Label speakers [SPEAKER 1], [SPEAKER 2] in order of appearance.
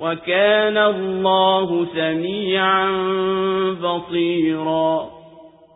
[SPEAKER 1] وكان الله سميعا بصيرا.